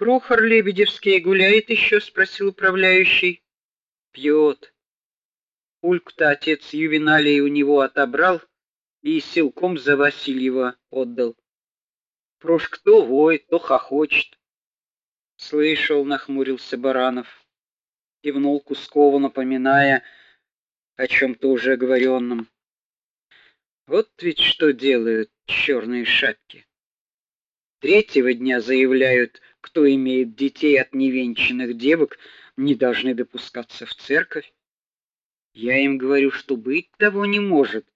Прохор Лебедевский гуляет еще?» — спросил управляющий. Пьет. Ульк-то отец Ювеналий у него отобрал и силком за Васильева отдал. Прошка то воет, то хохочет. Слышал, нахмурился Баранов. Кивнул Кускову, напоминая о чем то уже говоренном. Вот ведь что делают черные шапки. Третьего дня заявляют, кто имеет детей от невенчанных девок, не должны допускаться в церковь. Я им говорю, что быть того не может.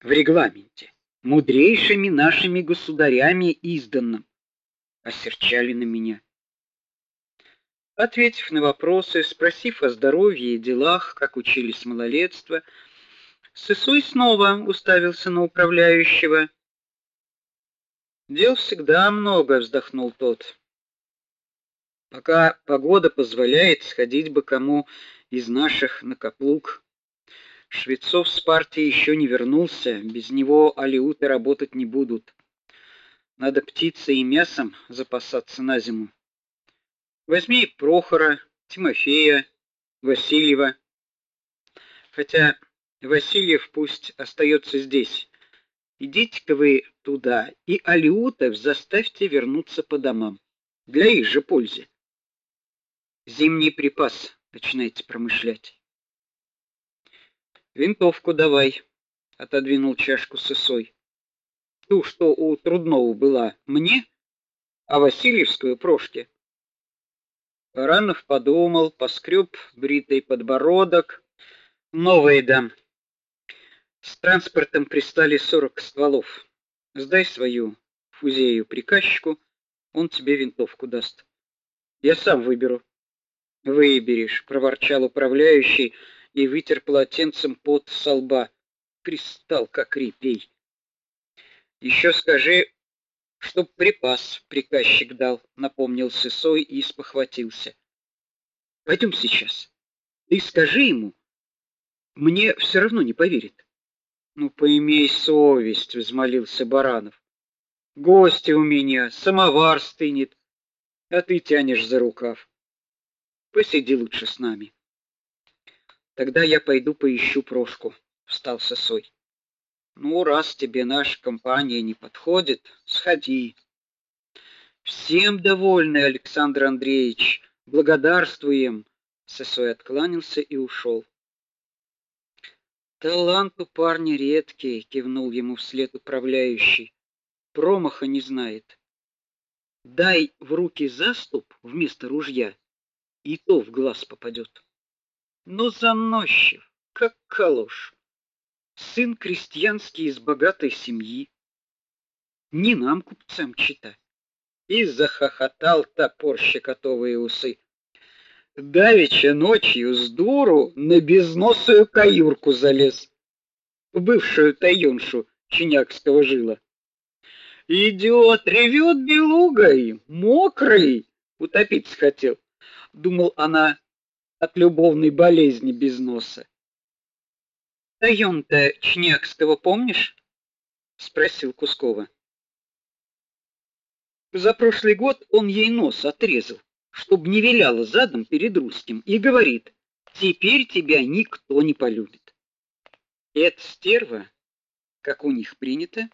В регламенте, мудрейшими нашими государями изданном, осерчали на меня. Ответив на вопросы, спросив о здоровье и делах, как учились малолетство, Сысой снова уставился на управляющего. Дел всегда много, вздохнул тот. Пока погода позволяет, сходить бы кому из наших на Каплук. Швецов с партии еще не вернулся, без него алиуты работать не будут. Надо птицей и мясом запасаться на зиму. Возьми Прохора, Тимофея, Васильева. Хотя Васильев пусть остается здесь. Идите-ка вы туда и алиутов заставьте вернуться по домам. Для их же пользы. Зимний припас начинайте промышлять. Винтовку давай, отодвинул чашку с сосой. Ту, что у Трудного была, мне, а Васильевскую Прошке. Баранов подумал, поскреб бритый подбородок. Новые дам. С транспортом пристали сорок стволов. Сдай свою фузею приказчику, он тебе винтовку даст. Я сам выберу. Выберешь, проворчал управляющий и вытер полотенцем пот со лба. Пристал как репей. Еще скажи, чтоб припас приказчик дал, напомнил Сысой и спохватился. Пойдем сейчас. Ты скажи ему, мне все равно не поверит. Ну поимей совесть, взмолился Баранов. Гости у меня, самовар стынет, а ты тянешь за рукав. Посиди лучше с нами. Тогда я пойду поищу Прошку, встал Сосой. Ну, раз тебе наша компания не подходит, сходи. Всем довольны, Александр Андреевич. Благодарствуем. Сосой откланялся и ушел. Талант у парня редкий, кивнул ему вслед управляющий. Промаха не знает. Дай в руки заступ вместо ружья, и то в глаз попадет. Но заносчив, как калош. Сын крестьянский из богатой семьи. Не нам купцам читать. И захохотал топор щекотовые усы. Давеча ночью с дуру на безносую каюрку залез, в бывшую тайоншу чинякского жила. Идет, ревет белугой, мокрый, утопиться хотел. Думал она от любовной болезни без носа. Тайон-то чинякского помнишь? спросил Кускова. За прошлый год он ей нос отрезал чтобы не виляла задом перед русским, и говорит: "Теперь тебя никто не полюбит". Эта стерва, как у них принято,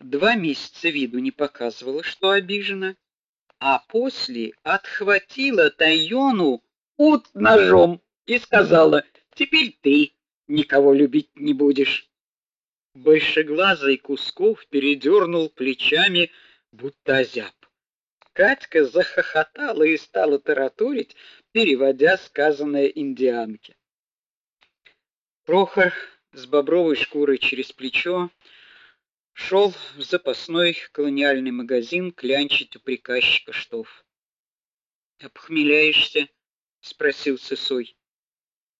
два месяца виду не показывала, что обижена, а после отхватила Тайону ут ножом и сказала: "Теперь ты никого любить не будешь". Большеглазый Кусков передернул плечами, будто озяб. Катька захохотала и стала тараторить, переводя сказанное индианке. Прохор с бобровой шкурой через плечо шел в запасной колониальный магазин клянчить у приказчика штоф. "Обхмеляешься?" спросил Сысой.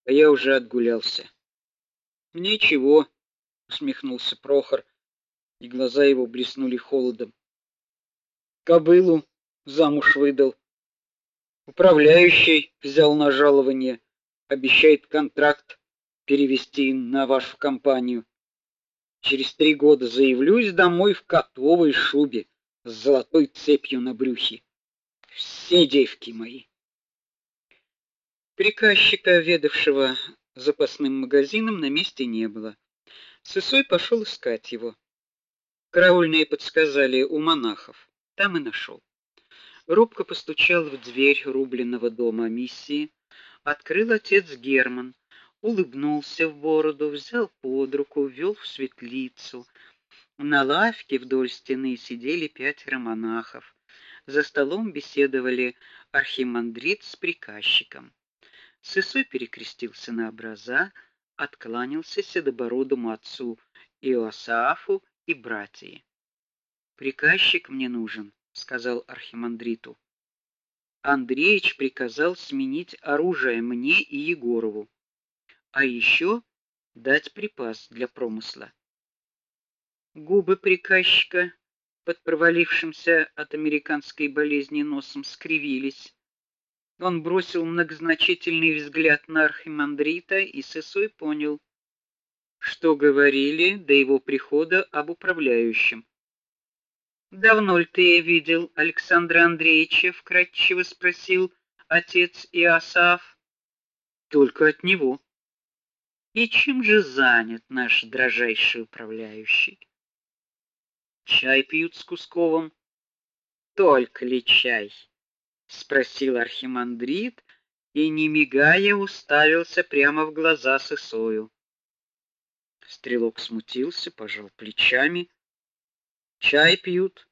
"А я уже отгулялся". "Ничего", усмехнулся Прохор, и глаза его блеснули холодом. "Кобылу замуж выдал. Управляющий взял на жалование, обещает контракт перевести на вашу компанию. Через три года заявлюсь домой в котовой шубе с золотой цепью на брюхе. все девки мои. Приказчика, ведавшего запасным магазином, на месте не было. Сысой пошел искать его. Караульные подсказали у монахов. Там и нашел. Робко постучал в дверь рубленного дома миссии. Открыл отец Герман, улыбнулся в бороду, взял под руку, ввел в светлицу. На лавке вдоль стены сидели пятеро монахов. За столом беседовали архимандрит с приказчиком. Сысой перекрестился на образа, откланялся седобородому отцу Иосафу и братьям. Приказчик мне нужен, сказал архимандриту. Андреич приказал сменить оружие мне и Егорову, а еще дать припас для промысла. Губы приказчика под провалившимся от американской болезни носом скривились. Он бросил многозначительный взгляд на архимандрита, и Сысой понял, что говорили до его прихода об управляющем. Давно ли ты видел Александра Андреевича, вкратчиво спросил отец Иосаф. Только от него. И чем же занят наш дрожайший управляющий? Чай пьют с Кусковым. Только ли чай? спросил архимандрит и не мигая уставился прямо в глаза Сысою. Стрелок смутился, пожал плечами. Чай пьют,